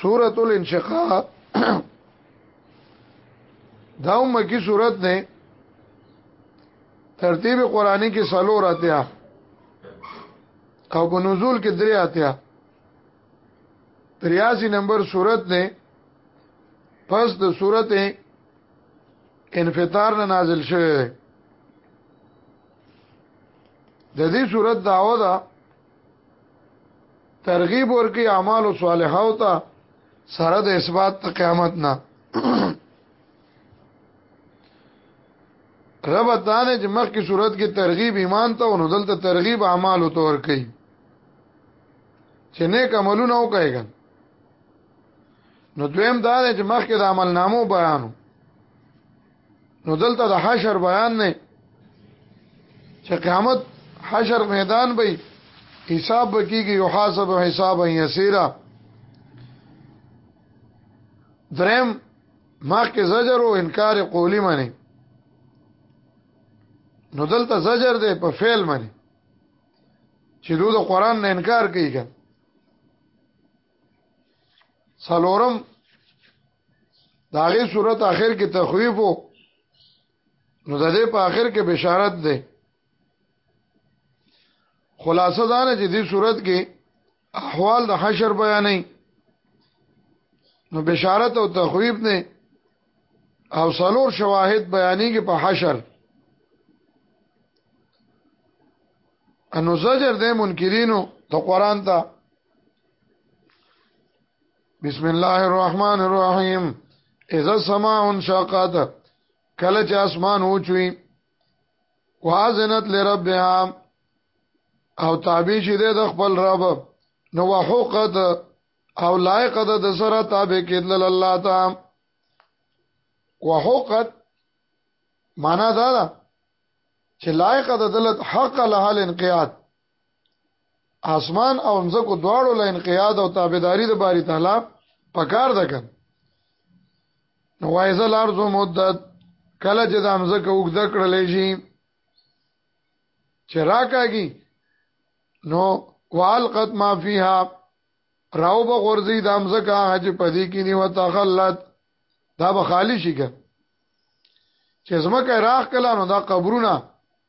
سورۃ الانشقاق دا مکی سورۃ ده ترتیب قرآنی کې سلور اتیا او په نزول کې درې اتیا 83 نمبر صورت ده پس د صورت انفطار نه نازل شوه د دې صورت داوا ده ترغیب ورکی اعمال صالحه او ته سره د اثبات ته قیامت نه رب دانه چې مخکې صورت کې ترغیب ایمان ته او نو دلته ترغیب اعمال او تور کوي چې نیک عملونه وکړي نو دویم دا چې مخکې د عمل نامو بیانو نو دلته د حشر بیان نه چې قیامت حشر میدان به حساب بکیږي یو حساب حساب یسیرا درم ما کې زجر او انکار قولی معنی نو دلته زجر دی په فعل معنی چې دوی د قران نه انکار کوي سالورم دا غي صورت اخر کې تخویف وو نو د دې په اخر کې بشارت ده خلاصه دا نه چې دې صورت کې احوال د حشر بیانې نو بشارت او تخویب نه او سلور شواهد بیانې کې په حشر انو زجر د منکرینو د قران ته بسم الله الرحمن الرحیم اذا السماء انشقت کله چې اسمان اوچوي واذنت لربها او تابع شي د خپل رب نو وحقت او لایق ده د سره تابع کېدل الله تعالی وحقت معنا دا ده چې لایق ده د حق له حال انقیاد اسمان او ځمکو دواړو له انقیاد او تابعداري د باری تعالی پکار ده کړ نو وایزه لارزو مدت کله چې د امزکه وګد کړلې شي چې راکاږي نو والقت ما فيها راو به غورځي د امزکه حج پدی کې نیو تخلت دا به خالی شي که چې زمکه راخ کله نو دا قبرونه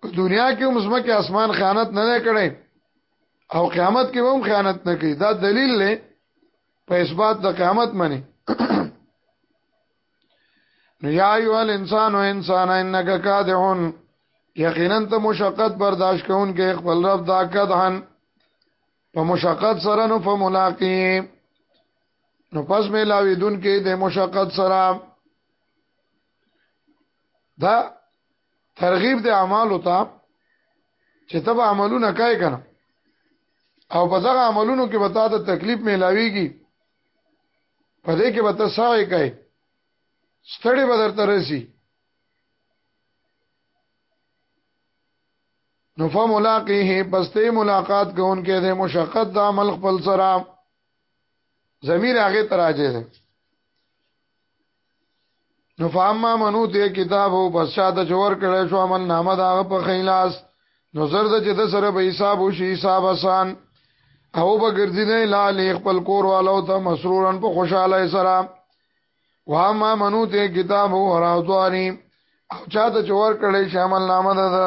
په دنیا کې هم زمکه اسمان خیانت نه کړي او قیامت کې هم خیانت نه کوي دا دلیل دی په اثبات د قیامت منی نو یا ایو الانسان او انسان انک کادحون یقینا ته مشقت برداشت کون کې خپل رب دا کدحن په مشقت سره نو فملاقی نو پس ملاوی دن کې د مشقت سره دا ترغیب د اعمالو ته چې تب عملونه کوي کنه او په دغه عملونو کې به تا ته تکلیف ملاويږي په دې کې به ته سعی کوي ستړي به درته رسی نو فملاقیه پس ته ملاقات کوونکې د مشقت د عمل خپل سره ضمیر هغه تراجه ده نو فاما منو ته کتاب او بس شاته چور کړه شو عمل نامه دا په خیلاس نو زرد چې د سره به حساب وشي حساب آسان او به ګرځي نه لاله خپل کور والو ته مسرورن په خوشاله سره واما منو ته کتاب او راوځواري او چاته چور کړي شامل نامه ده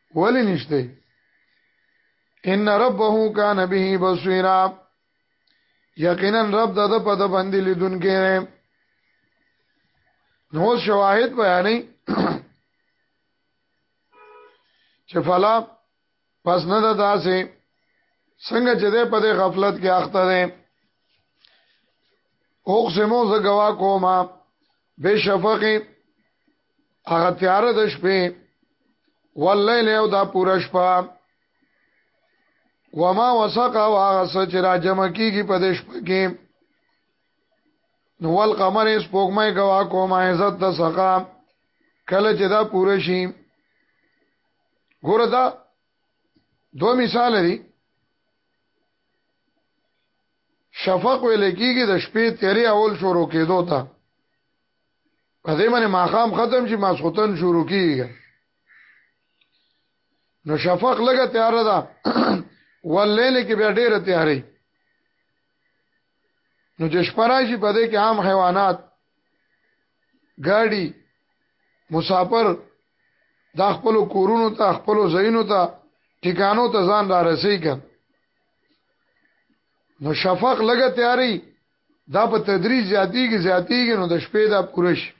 ولی نشته ان ربه کان به بصیرا یقینا رب د په د باندې لیدونکې نو شواهد بیانې چې فلا پس نه ده داسې څنګه چې ده په دې غفلت کې اخته ده اوقسمو ز گوا کوما به شفق هغه تیار د شپې واللیل او دا پورا شپه وما وسق او هغه سچ را جمع کیږي په دې شپه کې نو ول قمر اس پوګمې گوا کوم عزت د سقا کله چې دا پوره شي ګوره دا دو مثال دي شفق ویل کیږي د شپې تیرې اول شروع کېدو ته په دې باندې ماقام ختم شي ماسختن شروع کیږي نو شفق لګه تیار ده ولین کې بیا ډیره تیارې نو چې شپه راشي په دې کې عام حیوانات ګاډي مسافر دا خپل کورونو ته خپل ځایونو ته ټیکانو ته ځان را رسېږي نو شفق لګه تیاری دا په تدریج زیاتیږي زیاتیږي نو د شپې دا پوره شي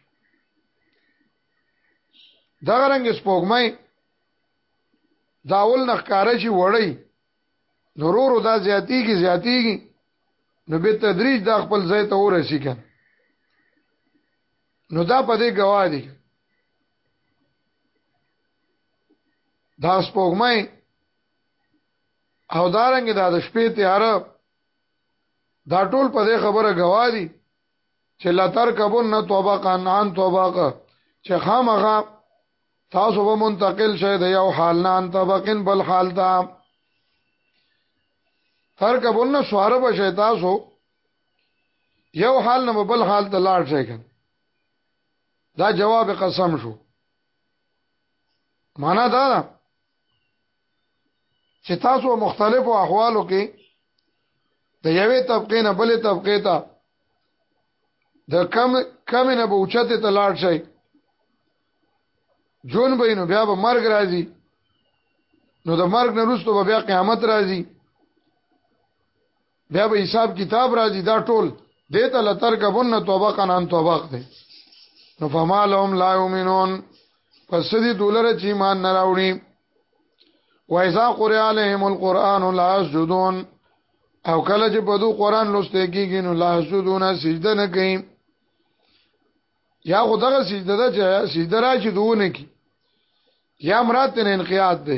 دا رنګ سپوږمۍ دا ول نخکاره شي وړي نورورو دا زیاتیږي زیاتیږي نو به تدریج دا خپل ځای ته ورسی کن نو دا په دې گواه دي دا سپوږمۍ او دارنګ دا د شپې تیاره دا ټول په دې خبره گواهی چې لا تر کبن نه توبه قانان توبه چې خامغه تاسو به منتقل شئ د یو حال نه ان طبقین بل حال ته تر کبن نه سوار به شئ تاسو یو حال نه بل حال ته لاړ شئ دا جواب قسم شو معنا دا ده چې تاسو مختلفو احوالو کې د یوې طبقې نه بلې طبقې ته د کم کم نه به اوچته ته لاړ شي جون به نو بیا به مرګ راځي نو د مرګ نه وروسته به بیا قیامت راځي بیا به حساب کتاب راځي دا ټول دیتا لترکبن طبقا عن طبق دی نو فما لهم لا یؤمنون پس دې دولر چې ایمان نه راوړي وایذا قرئ علیهم القرآن لا یسجدون او کله چې په دو قرآن لوسته کېږي نو لا یسجدون سجده نه کوي یا خدغه سجده ده چې سجده راشي دوونه کی یا مراد ته انقیاد ده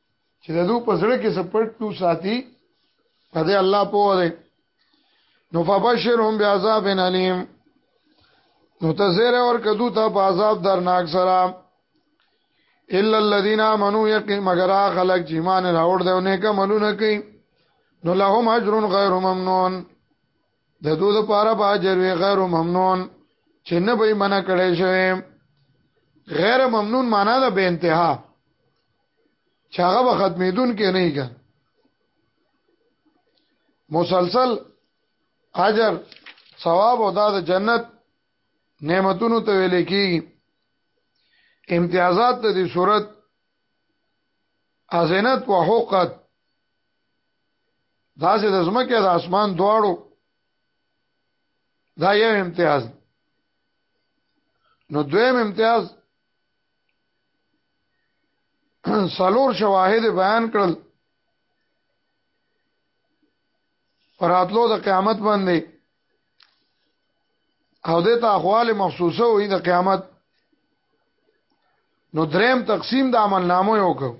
چې د دوی په زړه کې څه پټ نو ساتي په دې الله پوه دی نو فبشرهم بعذاب الیم نو ته زیر اور کدو ته په عذاب درناک سره الا الذين امنوا يقين مگر خلق چې ایمان راوړ دی او نیک عملونه کوي نو لهم اجر غیر ممنون د دوی لپاره به اجر وی غیر ممنون چې نه به منع کړي شوی غیر ممنون معنا ده به انتها چې هغه به ختمېدون کې نه کن مسلسل اجر ثواب او دا د جنت نعمتونو ته ویل کېږي امتیازات د دې صورت ازنت و حقت دا چې د زمکه د اسمان دواړو دا یو امتیاز نو دویم امتیاز سلور شواهد بیان کړل پراتلو د قیامت باندې او د احوال مخصوصه وي د قیامت نو دریم تقسیم د عمل نامو یو کو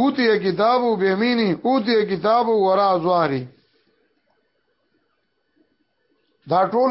اوتی کتابو بیمینی اوتی کتابو ورا ازواری دا ټول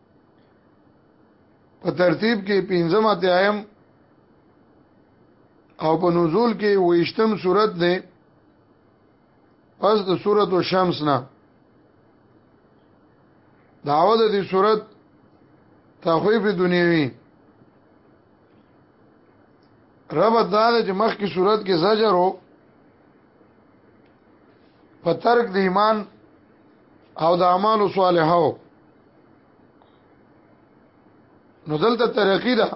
په ترتیب کې پنځم اتیایم او په نزول کې ویشتم صورت دی پس د صورت و شمس نه دعوه د دې صورت تخویف دنیوي رب دا چې مخکې صورت کې زجر وو په ترک د ایمان او د اعمال صالحو نو دلته ترقی ده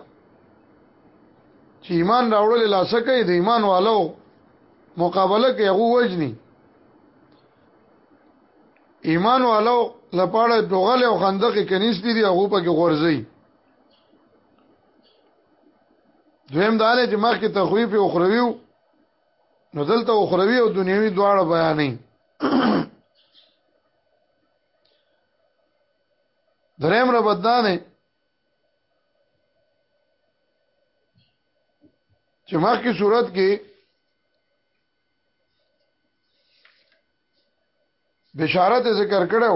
چې ایمان راوړل لاسه کوي د ایمان والو مقابله کوي هغه وجني ایمان والو لپاره دوغله او خندق کنيس دي هغه په کې غورځي دویم دا نه چې مخکې تخویف او خرویو نو دلته اخروی او دنیوي دواړه بیانې دریم را بدانه چې مخکې صورت کې بشارت ذکر کړو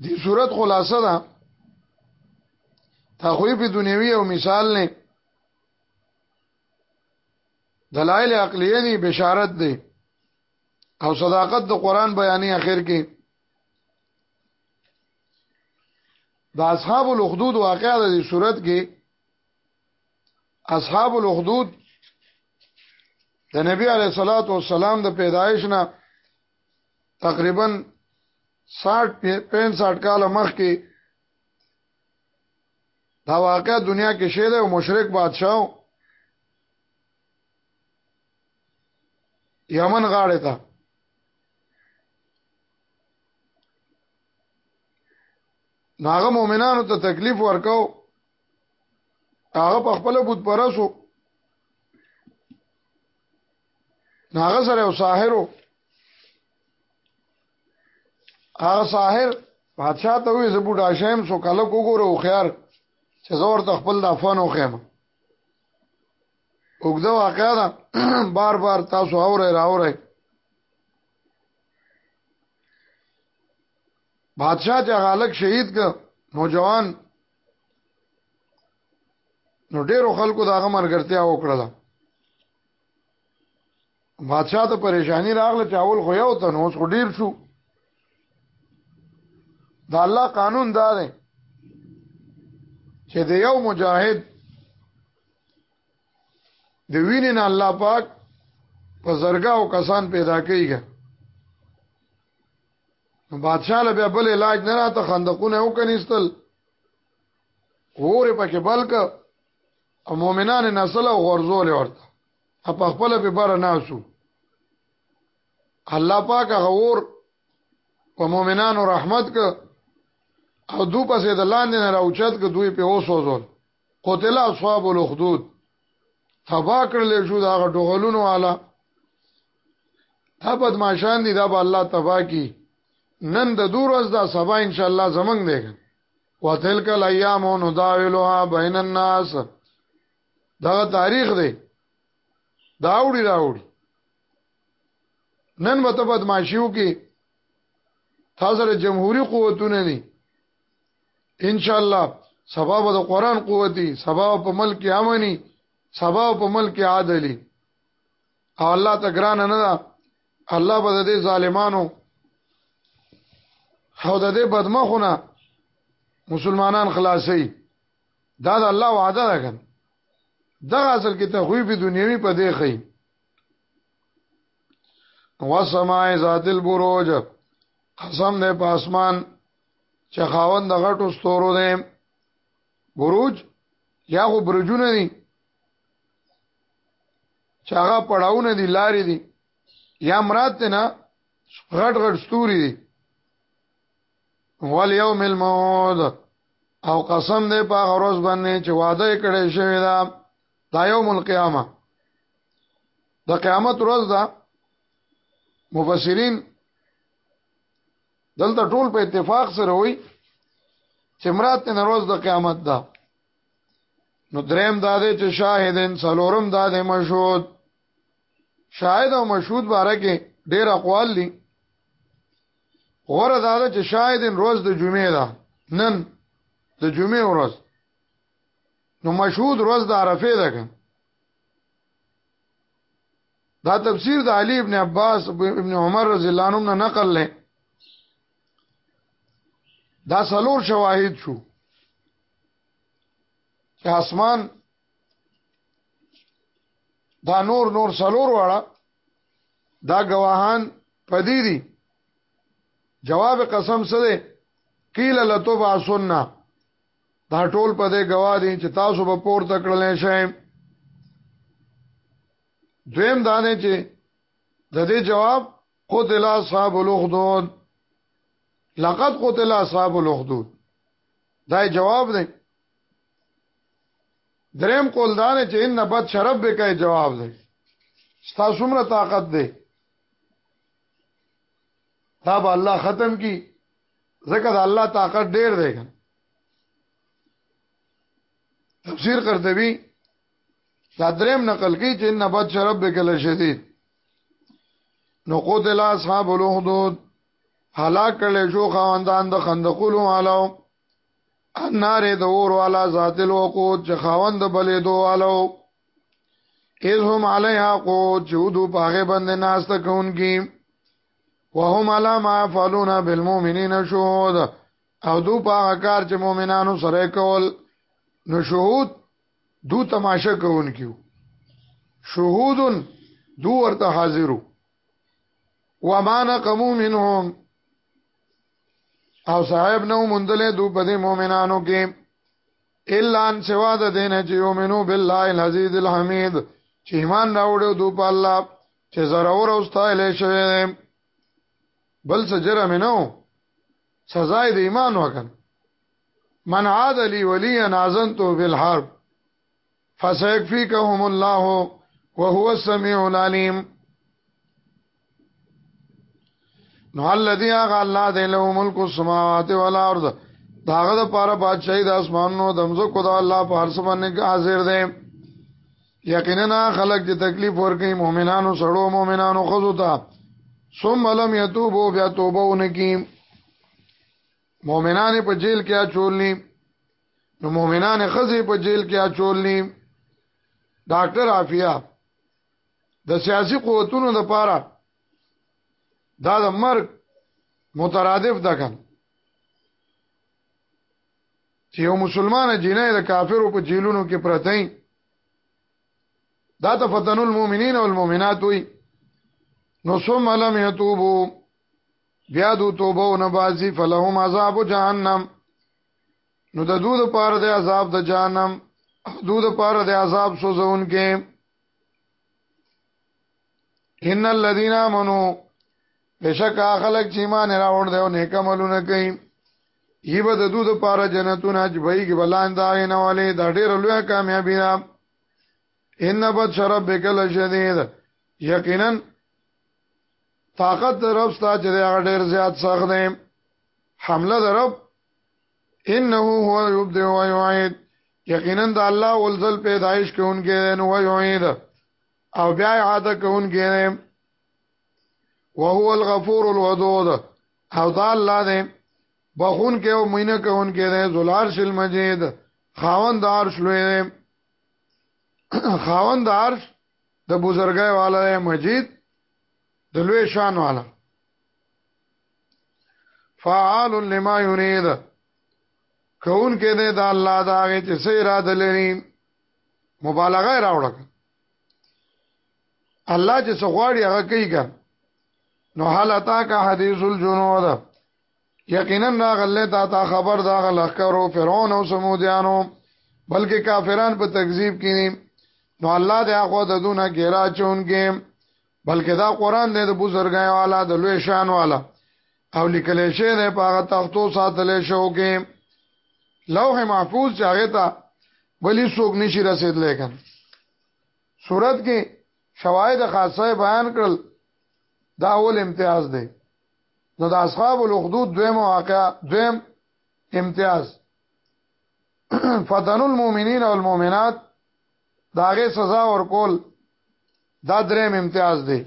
دی صورت خلاصه ده تخویف دنیوی او مثال نه دلائل عقلیه دی بشارت دی او صداقت د قران بیانې اخر کې د اصحاب الاخدود واقعا د دې صورت کې اصحاب الاخدود د نبی علی صلوات و سلام د پیدایش نه تقریبا 60 65 کال مخکې دا واقع دنیا کې شوه او مشرک بادشاہ یمن غاړه ته ناغه مؤمنانو ته تکلیف ورکاو هغه په خپل بت پرسو ناغه سره او ساحرو هغه ساحر بادشاہ ته وې زبو ډاشم سو کله وګوره او خيار چې زور ته خپل د افغان او خیمه وګدا واقعا دا بار بار تاسو اوره راوره بادشاہ چې غالک شهید ک نوجوان نو ډیرو خلکو دا غمر ګرتیا وکړه بادشاہ ته پریشانی راغله چې اول خو یو تن اوس خو ډیر شو دا الله قانون دا دی چې د یو مجاهد د وینې نه الله پاک په زرګا او کسان پیدا کوي نو بادشاہ له بیا بل علاج نه راته خندقونه وکنيستل اور پکې بلک او مؤمنان نسل او غرزول ورته په خپل په بار ناسو الله پاک غور په مؤمنانو رحمت ک او دو پسې د لاندې نه راوچت ک دوی په اوسوزول قتل اصحاب الخدود تبا کړل شو دا ډغلونو والا دا بدمعشان دي دا به الله تبا کی نن د دور از دا سبا ان شاء الله زمنګ دیګ وتلک الايام نداولها بين الناس دا تاریخ دی دا وړي راوړي نن به ته بدمعشیو کې تاسو سره جمهوریت قوتونه دي ان شاء الله سبا به د قران قوتي سبا په ملک امني سبا په ملک عادلي او الله ته ګران نه ده الله به د دې ظالمانو او د دې بدمخونه مسلمانان خلاصي دا د الله وعده ده کنه دا اصل کې تخویف دنیوي په دې خي وسماء ذات البروج قسم دې په اسمان چې خاوند د غټو ستورو دې بروج یا خو برجونه دي چې هغه پړاونه دي لارې دي یا مراد نه غټ غټ ستوري دي ول یوم الموعود او قسم دې په غروز باندې چې وعده کړې شوی دا دا یوم القیامه د قیامت ورځ ده مفسرین دلته ټول په اتفاق سره وایي چې مراد ته روز د قیامت ده نو دریم دا دی چې شاهدین څلورم دا دی مشهود شاهد او مشهود باره کې ډېر اقوال دي غوره دا ده چې شاهدین روز د جمعې ده نن د جمعې ورځ نو مشهود روز د عرفه ده که دا تفسیر د علی ابن عباس ابن عمر رضی الله عنهم نه نقل لې دا سلور شواهد شو چې اسمان دا نور نور سلور واړه دا گواهان پدی دي جواب قسم څه دی قیل لتبعثن دا ټول په دې گواه دي چې تاسو به پورته کړل شئ دویم دا نه چې د دې جواب قتل اصحاب الاخدود لقد قتل اصحاب الاخدود دا جواب دی دریم قول دا نه چې ان بد شرب به کوي جواب دی ستا څومره طاقت دی دا به الله ختم کی ځکه دا الله طاقت ډیر دی کنه تفسیر قرطبی دا دریم نقل کی چې ان بد شرب به کله شدید نو قتل اصحاب الحدود هلاک کړل شو خواندان د خندقولو والو النار د اور والا ذات الوقود چې خواند بلې دوه والو اذ هم علیها قود چې ودو پاغه باندې ناشته کوونکی وهم علا ما فعلون بالمؤمنین شهود او دو پاغه کار چې مؤمنانو سره کول نو شهود دو تماشه کوونکیو شهودن دو ورته حاضرو وما نقمو منهم او صاحب نو مندلې دو په دې مؤمنانو کې الا ان سوا د دین چې یومنو بالله العزیز الحمید چې ایمان راوړو دو په الله چې ضرور او استایلې شوی بل څه جرم نه سزا د ایمان وکړ من عاد لي وليا نازنته بالحرب فسيكفيكهم الله وهو السميع العليم نو الذي هغه الله دی له ملک السماوات والارض داغه د پاره بادشاہي د اسمانونو دمزو کو دا الله په هر څه باندې حاضر دی یقینا خلق چې تکلیف ورکړي مؤمنانو سړو مؤمنانو خزو ته ثم لم يتوبوا بیا توبه ونکي مؤمنان په جیل کې اچولني نو مؤمنان خزه په جیل کې اچولنی ډاکټر عافیه د سیاسي قوتونو د پاره دا د مرګ مترادف ده کن چې یو مسلمان جنې د کافرو په جیلونو کې پرتې دا ته فتن المؤمنین او المؤمنات وي نو ثم لم يتوبوا بیا دو توبه او نبازي فلهم عذاب جهنم نو د دوی لپاره د عذاب د جهنم دوی لپاره د عذاب سوزون کې ان الذين امنوا بشک خلق چې ایمان راوړ دی او نیک عملونه کوي یبه د دوی لپاره جنتونه چې وایي کې بلان دا نه والي دا ډېر لوی کامیابی ده ان بد شرب بکل شدید یقینا طاقت د رب ستا چې هغه ډیر زیات سخت دی حمله د رب انه هو یبدئ و یعید یقینا د الله ولزل پیدایش کوونکی دی نو یعید او بیا عاده کوونکی دی وهو الغفور الودود او دا الله دی بخون کې او مینه کوون کې دی زلار شل مجید خاوند عرش لوی دی خاوند عرش د بزرګای والا مجید د لوی شان والا فعال لما يريد کون کې ده د الله دا هغه چې سې را دلري مبالغه راوړه الله چې سغواړي هغه کوي ګر نو حالتا کا حدیث الجنود یقینا راغله تا تا خبر دا غلخکرو فرعون او سمودیانو بلکې کافران په تکذیب کې نو الله دې اخو د دونه کې راچون کې بلکې دا قران دې د بزرګای والا د لوی شان والا او لیکل شوی دی په هغه تختو ساتل شو کې لوح محفوظ چاغه تا ولی څوک نشي رسیدلې کن صورت کې شواهد خاصه بیان کړل دا اول امتیاز دی نو د اصحاب الاخدود دویم واقع دویم امتیاز فتن المؤمنین او المؤمنات داغه سزا ورکول دا دریم امتیاز دی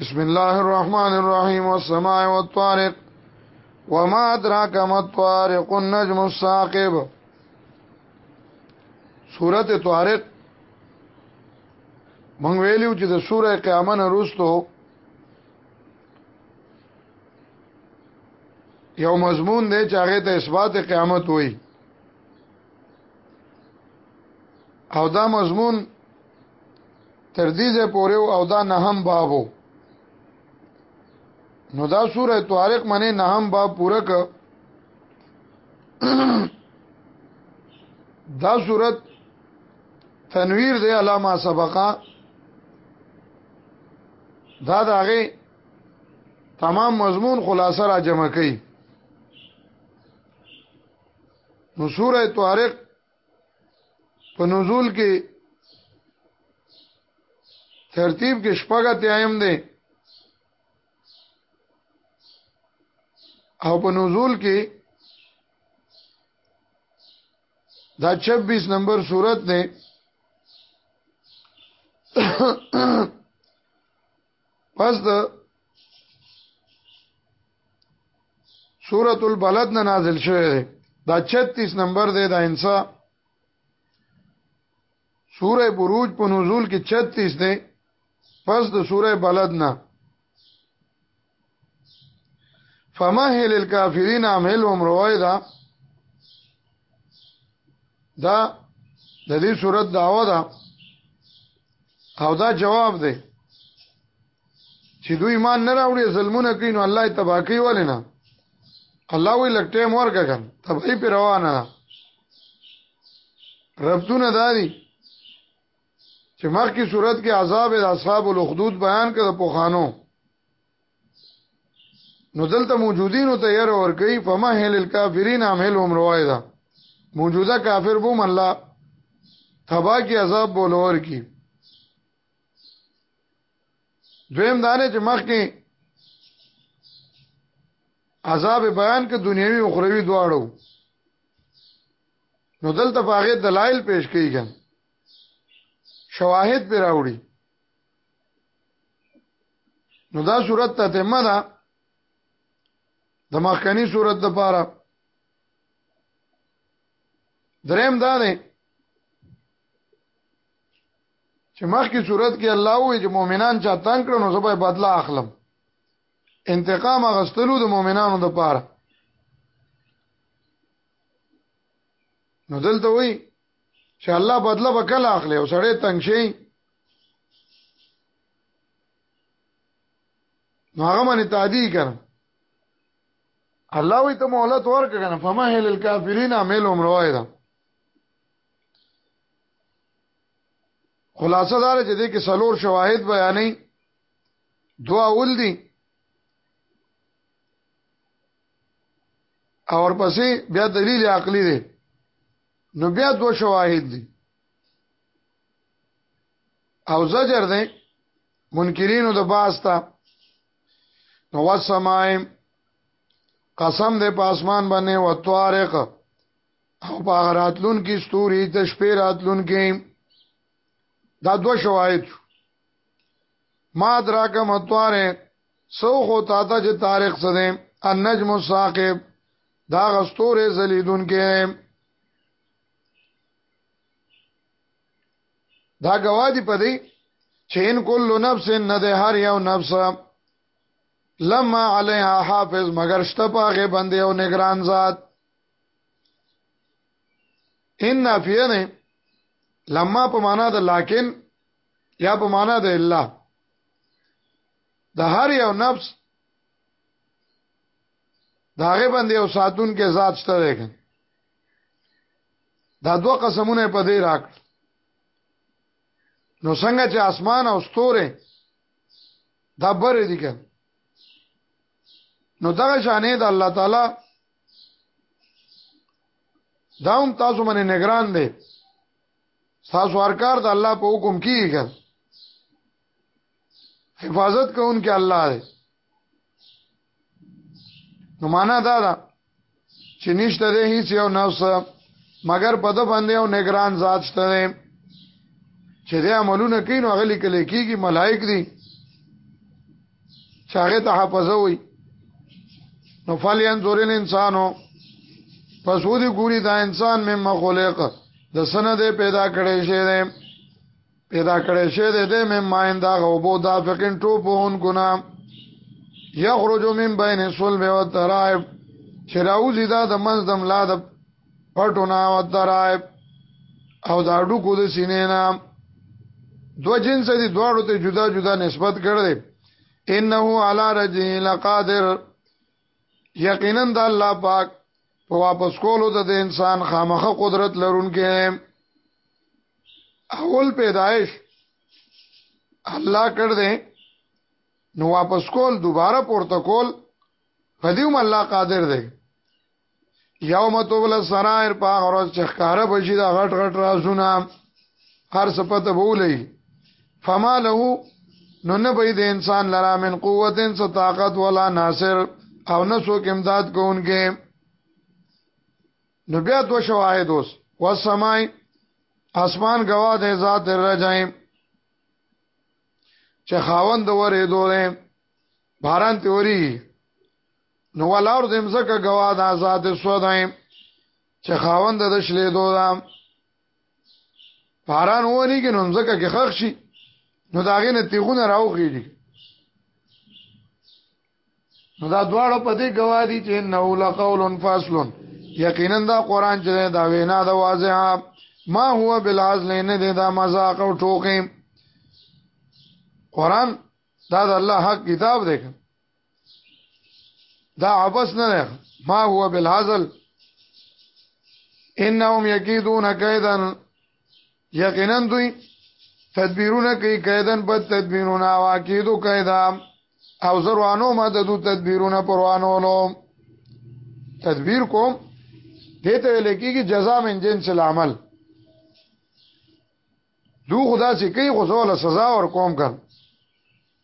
بسم الله الرحمن الرحیم والسماء والطارق وما ادراك ما الطارق النجم الثاقب سورته طارق مونږ ویلو چې د سوره قیامت نه وروسته یو مضمون دی چې هغه ته اثبات قیامت وایي او دا مضمون تر دې ځای پورې او دا نه هم بابو نو دا سوره طارق منه نه هم باب پوره ک دا صورت تنویر دی علامه سبقا دا داغه تمام مضمون خلاصه را جمع کړي نو سوره طارق په نزول کې ترتیب کې شپږه تیم دی او په نزول کې دا 26 نمبر صورت ده پس د سورۃ البلد نه نازل شوه ده دا 36 نمبر ده دا انسا سوره بروج په نزول کې 36 ده پس د سوره بلد نه فمهل الكافرين عملهم رويدا دا د دې صورت داوا ده او دا جواب دی چې دوی ایمان نه راوړي ظلمونه کوي نو الله تبا کوي ولنه الله وی لک ټیم ورکا کن تبعی پی روانه ده ربطونه دادی چې مخکې صورت کې عذاب د اصحاب الاخدود بیان کړ په خانو نو دلته موجودینو ته ير ور کوي فما هل الکافرین عملهم روایدا موجوده کافر بوم الله تبا کی عذاب بولور کی دویم دانه چې مخکې عذاب بیان کې دنیوي او اخروی دواړو نو دلته باغې دلایل پیش کیږي شواهد پر راوړي نو دا صورت تتمه ده د مخکنی صورت د پاره دریم دا ده چې مخکې صورت کې الله وې چې مؤمنان چا تنگ کړو نو زبې بدلا اخلم انتقام غستلو د مؤمنانو د پاره نو دلته وې چې الله بدله به کله اخلي او سړی تنګ شي نو هغه باندې تعدی کړم الله وي ته مهلت ورک کنه فما هل الکافرین عمل عمر وایدا خلاصه دار چې دې کې سلور شواهد بیانې دوا اول دي اور پسې بیا دلیل عقلی دی نو بیا دو شواهد دي او زجر دی منکرینو د باستا نو وسمای قسم دې په اسمان باندې و طارق او په راتلون کې ستوري د شپې راتلون کې دا دو شواهد ما دراک متواره سو خو تا ته چې طارق څه دی النجم الثاقب دا غستوره زلیدون کې دا گواهی پدې چې ان کل نفس نه ده هر یو نفس لما علیها حافظ مگر شته پاغه باندې او نگران ذات ان نافیه نه لما په معنا د لکن یا په معنا د الله د هر یو نفس دا غي باندې او ساتون کې ذات شته دی کنه دا دوه قسمونه په دې راک نو څنګه چې اسمان او ستوره دا بر دي کنه نو دغه شانې د الله تعالی دا هم تاسو باندې نگران دی تاسو هر کار د الله په حکم کیږي حفاظت کوونکی الله دی نو معنا دا ده چې نشته ده هیڅ یو نفس مگر په د باندې او نگران ذات شته ده چې د عملونه کوي نو غلي کله کیږي ملائک دي چې هغه ته حافظه وي نو فلین زورین انسانو پس ودی ګوري دا انسان مې مخلوق د سند پیدا کړي شه پیدا کړی شه دې دې مې ماین دا غوبو دا فقین ټوپون کنا یخرج من بین صلب و ترائب چې راوځي دا د منځ د ملا د پټونا و ترائب او دا ډوکو د سینې نه دو جنس دي دواړو ته جدا جدا نسبت کړل انه علی رجه لقادر یقینا د الله پاک په واپس کولو د انسان خامخه قدرت لرونکي اول پیدایش الله کړ دې نو واپس کول دوباره پورته کول په دې هم الله قادر دی یوم تبل سرائر په غرض چې ښکارا بشي دا غټ غټ رازونه هر څه پته بولې فما له نو نه به د انسان لرا من قوت انس طاقت ولا ناصر او نه څوک امداد کوونکې نو بیا دو شواهد اوس والسماء اسمان گواه ده ذات الرجائم چې خاوند ورې دوله باران تیوري نو ولار د مزکه گواه ده ذات سودایم چې خاوند د شلې دوله باران ونی کې نو ځکه کې خخ شي نو دا غې نه تیغونه راوخیږي نو دا دواړه په دې گواهی چې نو لقول فاصل یقینا دا قران چې دا وینا دا واضحه ما هو بالعزل نه دې دا مزاق او ټوکې قران دا د الله حق کتاب دی دا عبس نه ده ما هو بالهزل انهم یکیدون کیدن یقینا دوی تدبیرونه کوي کیدن په تدبیرونه واکیدو کیدا او زروانو مددو تدبیرونه پروانولو تدبیر کوم دې ته لکېږي جزاء من جنس العمل دو خدا چې کوي خو زول سزا ور کوم کړ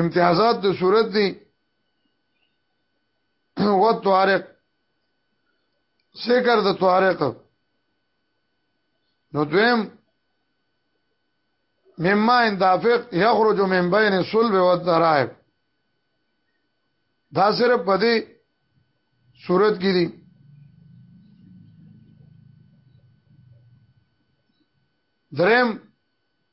امتیازات د صورت دی و طارق ذکر د طارق نو دویم مما اندافق یخرج من بین صلب و الدرائب دا صرف په دې صورت کې دي درم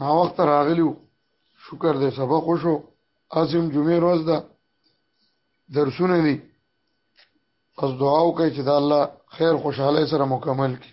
نا وخت راغلیو شکر دې سبق وشو اسیم جمعې ورځ ده درسونه دي پس دعا وکړئ چې دا الله خیر خوشحاله سره مکمل کړي